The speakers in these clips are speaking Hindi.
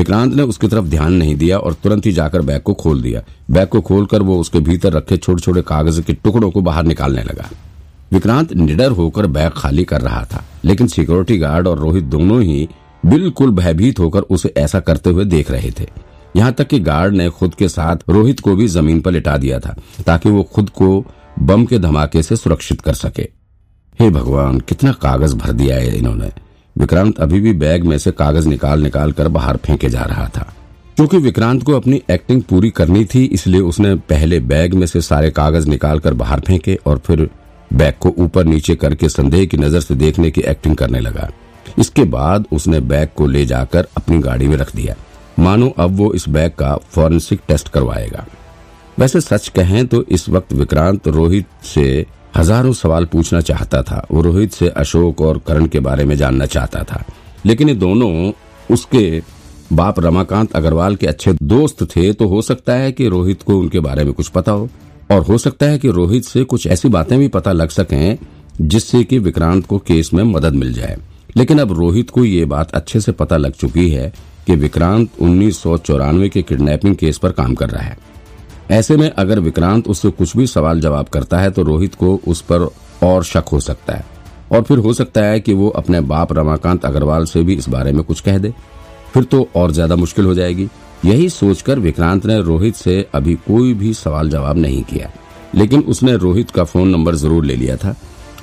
विक्रांत ने उसकी तरफ़ ध्यान नहीं दिया और तुरंत ही जाकर बैग को खोल दिया। बैग को खोलकर वो उसके भीतर रखे छोटे छोटे कागज़ के टुकड़ों को बाहर निकालने लगा। विक्रांत निडर होकर बैग खाली कर रहा था, लेकिन सिक्योरिटी गार्ड और रोहित दोनों ही बिल्कुल भयभीत होकर उसे ऐसा करते हुए देख रहे थे। यहाँ तक कि गार्ड ने खुद के साथ रोहित को भी ज़मीन पर लिटा दिया था, ताकि वो खुद को बम के धमाके से सुरक्षित कर सके। हे भगवान, कितना कागज़ भर दिया है इन्होंने। विक्रांत अभी भी बैग में से कागज़ निकाल निकाल कर बाहर फेंके जा रहा था। क्योंकि विक्रांत को अपनी एक्टिंग पूरी करनी थी, इसलिए उसने पहले बैग में से सारे कागज़ निकाल कर बाहर फेंके और फिर बैग को ऊपर नीचे करके संदेह की नज़र से देखने की एक्टिंग करने लगा। इसके बाद उसने बैग को ले जाकर अपनी गाड़ी में रख दिया। मानो अब वो इस बैग का फॉरेंसिक टेस्ट करवाएगा। वैसे सच कहें तो इस वक्त विक्रांत रोहित से हज़ारों सवाल पूछना चाहता था। वो रोहित से अशोक और करण के बारे में जानना चाहता था। लेकिन ये दोनों उसके बाप रमाकांत अग्रवाल के अच्छे दोस्त थे तो हो सकता है कि रोहित को उनके बारे में कुछ पता हो। और हो सकता है कि रोहित से कुछ ऐसी बातें भी पता लग सकें, जिससे कि विक्रांत को केस में मदद मिल जाए। लेकिन अब रोहित को ये बात अच्छे से पता लग चुकी है कि विक्रांत उन्नीस सौ चौरानवे के किडनैपिंग केस पर काम कर रहा है। ऐसे में अगर विक्रांत उससे कुछ भी सवाल जवाब करता है तो रोहित को उस पर और शक हो सकता है। और फिर हो सकता है कि वो अपने बाप रमाकांत अग्रवाल से भी इस बारे में कुछ कह दे। फिर तो और ज़्यादा मुश्किल हो जाएगी। यही सोचकर विक्रांत ने रोहित से अभी कोई भी सवाल जवाब नहीं किया। लेकिन उसने रोहित का फ़ोन नंबर ज़रूर ले लिया था।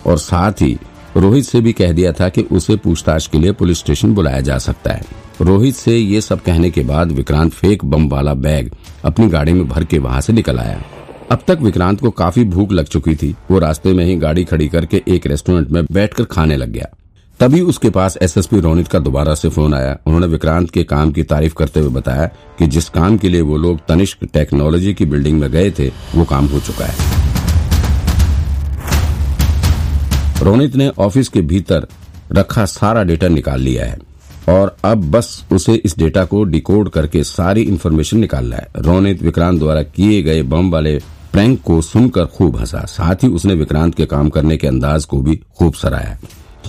और साथ ही रोहित से भी कह दिया था कि उसे पूछताछ के लिए पुलिस स्टेशन बुलाया जा सकता है। रोहित से ये सब कहने के बाद विक्रांत फेक बम वाला बैग अपनी गाड़ी में भर के वहाँ से निकल आया। अब तक विक्रांत को काफ़ी भूख लग चुकी थी। वो रास्ते में ही गाड़ी खड़ी करके एक रेस्टोरेंट में बैठकर खाने लग गया। तभी उसके पास एसएसपी रोनित का दोबारा से फ़ोन आया। उन्होंने विक्रांत के काम की तारीफ़ करते हुए बताया कि जिस काम के लिए वो लोग तनिष्क टेक्नोलॉजी की बिल्डिंग में गए थे, वो काम हो चुका है। रोनित ने ऑफ़िस के भीतर रखा सारा डेटा निकाल लिया है। और अब बस उसे इस डेटा को डिकोड करके सारी इन्फॉर्मेशन निकालना है। रोनित विक्रांत द्वारा किए गए बम वाले प्रैंक को सुनकर खूब हंसा। साथ ही उसने विक्रांत के काम करने के अंदाज को भी खूब सराहा।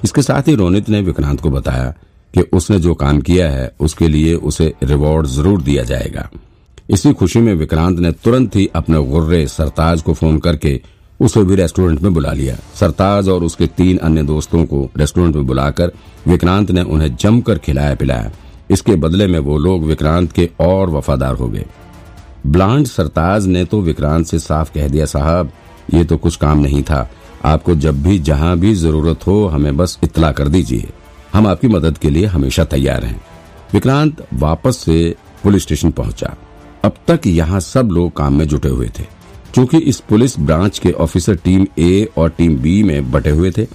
इसके साथ ही रोनित ने विक्रांत को बताया कि उसने जो काम किया है, उसके लिए उसे रिवॉर्ड ज़रूर दिया जाएगा। इसी खुशी में विक्रांत ने तुरंत ही अपने गुर्रे सरताज को फ़ोन करके उसे भी रेस्टोरेंट में बुला लिया। सरताज और उसके तीन अन्य दोस्तों को रेस्टोरेंट में बुलाकर विक्रांत ने उन्हें जमकर खिलाया पिलाया। इसके बदले में वो लोग विक्रांत के और वफादार हो गए। ब्लांड सरताज ने तो विक्रांत से साफ़ कह दिया, साहब, ये तो कुछ काम नहीं था। आपको जब भी, जहाँ भी ज़रूरत हो, हमें बस इतला कर दीजिए। हम आपकी मदद के लिए हमेशा तैयार हैं। विक्रांत वापस से पुलिस स्टेशन पहुँचा। अब तक यहाँ सब लोग काम में जुटे हुए थे। क्योंकि इस पुलिस ब्रांच के ऑफिसर टीम ए और टीम बी में बटे हुए थे,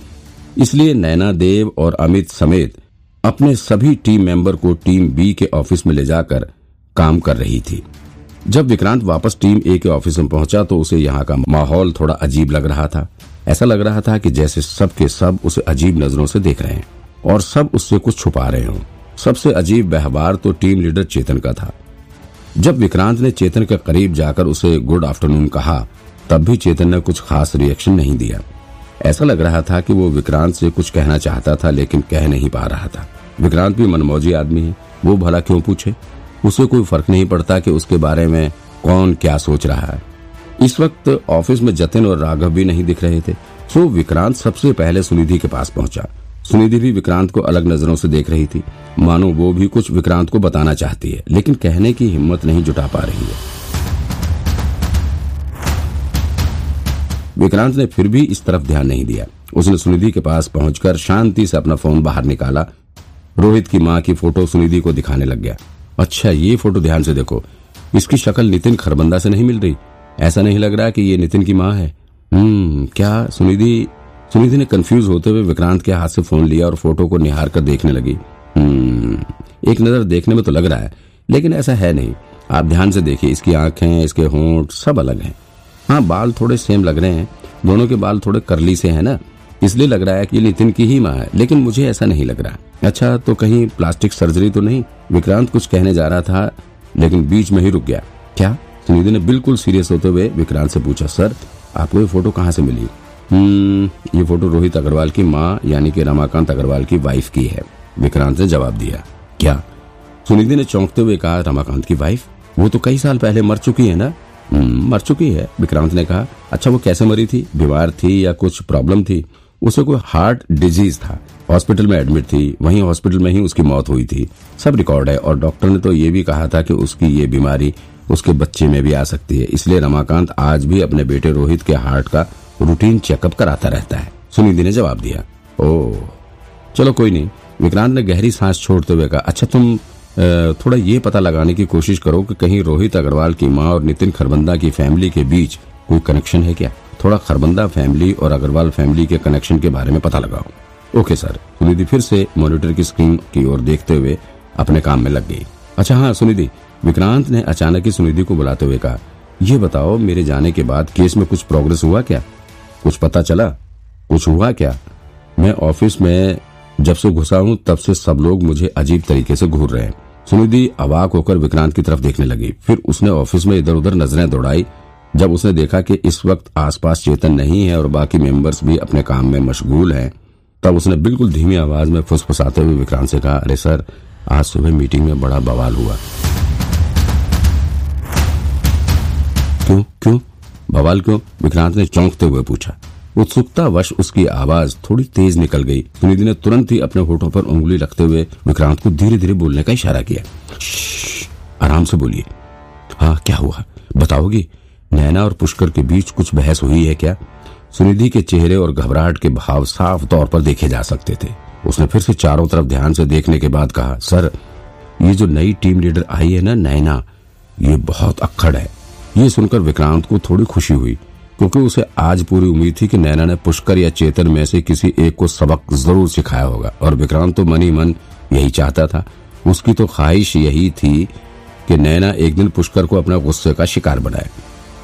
इसलिए नैना देव और अमित समेत अपने सभी टीम मेंबर को टीम बी के ऑफ़िस में ले जाकर काम कर रही थी। जब विक्रांत वापस टीम ए के ऑफ़िस में पहुँचा तो उसे यहाँ का माहौल थोड़ा अजीब लग रहा था। ऐसा लग रहा था कि जैसे सब के सब उसे अजीब नज़रों से देख रहे हैं और सब उससे कुछ छुपा रहे हों। सबसे अजीब व्यवहार तो टीम लीडर चेतन का था। जब विक्रांत ने चेतन के करीब जाकर उसे गुड आफ्टरनून कहा, तब भी चेतन ने कुछ खास रिएक्शन नहीं दिया। ऐसा लग रहा था कि वो विक्रांत से कुछ कहना चाहता था, लेकिन कह नहीं पा रहा था। विक्रांत भी मनमौजी आदमी है, वो भला क्यों पूछे? उसे कोई फ़र्क नहीं पड़ता कि उसके बारे में कौन क्या सोच रहा है। इस वक्त ऑफ़िस में जतिन और राघव भी नहीं दिख रहे थे सो विक्रांत सबसे पहले सुनिधि के पास पहुँचा। सुनिधि भी विक्रांत को अलग नज़रों से देख रही थी। मानो वो भी कुछ विक्रांत को बताना चाहती है, लेकिन कहने की हिम्मत नहीं जुटा पा रही है। विक्रांत ने फिर भी इस तरफ़ ध्यान नहीं दिया। उसने सुनिधि के पास पहुंचकर शांति से अपना फ़ोन बाहर निकाला। रोहित की माँ की फ़ोटो सुनिधि को दिखाने लग गया। अच्छा ये फ़ोटो ध्यान से देखो। इसकी शक्ल नितिन खरबंदा से नहीं मिल रही। ऐसा नहीं लग रहा कि ये नितिन की माँ है। हम्म क्या सुनिधि सुनिधि ने कंफ्यूज होते हुए विक्रांत के हाथ से फ़ोन लिया और फ़ोटो को निहार कर देखने लगी। हम्म, एक नज़र देखने में तो लग रहा है लेकिन ऐसा है नहीं। आप ध्यान से देखिए इसकी आँखें इसके होंठ सब अलग हैं। हाँ बाल थोड़े सेम लग रहे हैं। दोनों के बाल थोड़े करली से हैं ना। इसलिए लग रहा है कि नितिन की ही माँ है लेकिन मुझे ऐसा नहीं लग रहा। अच्छा तो कहीं प्लास्टिक सर्जरी तो नहीं? विक्रांत कुछ कहने जा रहा था लेकिन बीच में ही रुक गया। क्या? सुनिधि ने बिल्कुल सीरियस होते हुए विक्रांत से पूछा सर आपको ये फ़ोटो कहाँ से मिली? ये फ़ोटो रोहित अग्रवाल की माँ यानी कि रमाकांत अग्रवाल की वाइफ की है। विक्रांत ने जवाब दिया क्या? सुनिधि ने चौंकते हुए कहा रमाकांत की वाइफ वो तो कई साल पहले मर चुकी है ना? "हम्म, मर चुकी है। विक्रांत ने कहा अच्छा वो कैसे मरी थी? बीमार थी या कुछ प्रॉब्लम थी? उसे कोई हार्ट डिज़ीज़ था। हॉस्पिटल में एडमिट थी। वहीं हॉस्पिटल में ही उसकी मौत हुई थी। सब रिकॉर्ड है और डॉक्टर ने तो ये भी कहा था कि उसकी ये बीमारी उसके बच्चे में भी आ सकती है। इसलिए रमाकांत आज भी अपने बेटे रोहित के हार्ट का रूटीन चेकअप कराता रहता है। सुनिधि ने जवाब दिया, ओह, चलो कोई नहीं। विक्रांत ने गहरी सांस छोड़ते हुए कहा अच्छा तुम थोड़ा ये पता लगाने की कोशिश करो कि कहीं रोहित अग्रवाल की माँ और नितिन खरबंदा की फैमिली के बीच कोई कनेक्शन है क्या? थोड़ा खरबंदा फैमिली और अग्रवाल फैमिली के कनेक्शन के बारे में पता लगाओ। Okay sir. सुनिधि फिर से मॉनिटर की स्क्रीन की ओर देखते हुए अपने काम में लग गई। अच्छा हाँ सुनिधि विक्रांत ने अचानक ही सुनिधि को बुलाते हुए कहा यह बताओ, मेरे जाने के बाद केस में कुछ प्रोग्रेस हुआ क्या? कुछ पता चला? कुछ हुआ क्या? मैं ऑफ़िस में जब से घुसा हूँ, तब से सब लोग मुझे अजीब तरीके से घूर रहे हैं। सुनिधि अवाक होकर विक्रांत की तरफ़ देखने लगी। फिर उसने ऑफ़िस में इधर उधर नज़रें दौड़ाई, जब उसने देखा कि इस वक्त आसपास चेतन नहीं है और बाकी मेंबर्स भी अपने काम में मशगूल हैं, तब उसने बिल्कुल धीमी आवाज़ में फुसफुसाते हुए विक्रांत से कहा, अरे सर, आज सुबह मीटिंग में बड़ा बवाल हुआ। क्यों? क्यों? बवाल क्यों विक्रांत ने चौंकते हुए पूछा। उत्सुकता वश उसकी आवाज़ थोड़ी तेज निकल गई। सुनिधि ने तुरंत ही अपने होठों पर उंगली रखते हुए विक्रांत को धीरे धीरे बोलने का इशारा किया। आराम से बोलिए। हाँ क्या हुआ? बताओगी? नैना और पुष्कर के बीच कुछ बहस हुई है क्या? सुनिधि के चेहरे और घबराहट के भाव साफ़ तौर पर देखे जा सकते थे। उसने फिर से चारों तरफ़ ध्यान से देखने के बाद कहा, सर, ये जो नई टीम लीडर आई है ना, नैना, ये बहुत अक्खड़ है। ये सुनकर विक्रांत को थोड़ी खुशी हुई, क्योंकि उसे आज पूरी उम्मीद थी कि नैना ने पुष्कर या चेतन में से किसी एक को सबक ज़रूर सिखाया होगा, और विक्रांत तो मन ही मन यही चाहता था। उसकी तो ख्वाहिश यही थी कि नैना एक दिन पुष्कर को अपना गुस्से का शिकार बनाए।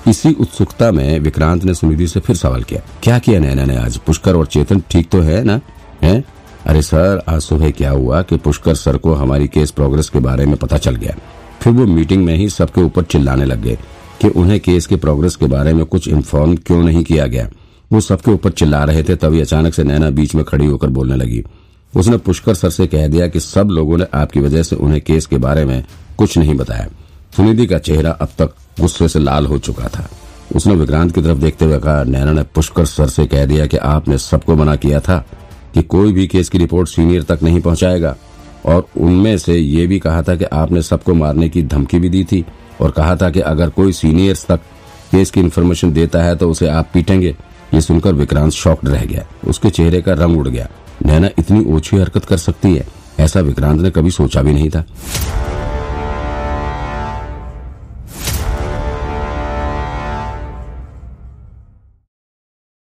इसी उत्सुकता में विक्रांत ने सुनिधि से फिर सवाल किया, क्या किया नैना ने आज? पुष्कर और चेतन ठीक तो है ना? है? अरे सर, आज सुबह क्या हुआ कि पुष्कर सर को हमारी केस प्रोग्रेस के बारे में पता चल गया। फिर वो मीटिंग में ही सबके ऊपर चिल्लाने लग गए। कि उन्हें केस के प्रोग्रेस के बारे में कुछ इन्फॉर्म क्यों नहीं किया गया। वो सबके ऊपर चिल्ला रहे थे, तभी अचानक से नैना बीच में खड़ी होकर बोलने लगी। उसने पुष्कर सर से कह दिया कि सब लोगों ने आपकी वजह से उन्हें केस के बारे में कुछ नहीं बताया। सुनिधि का चेहरा अब तक गुस्से से लाल हो चुका था। उसने विक्रांत की तरफ़ देखते हुए कहा, नैना ने पुष्कर सर से कह दिया कि आपने सबको मना किया था कि कोई भी केस की रिपोर्ट सीनियर तक नहीं पहुंचाएगा। और उनमें से ये भी कहा था कि आपने सबको मारने की धमकी भी दी थी। और कहा था कि अगर कोई सीनियर्स तक केस की इन्फॉर्मेशन देता है तो उसे आप पीटेंगे। ये सुनकर विक्रांत शॉक्ड रह गया। उसके चेहरे का रंग उड़ गया। नैना इतनी ओछी हरकत कर सकती है? ऐसा विक्रांत ने कभी सोचा भी नहीं था।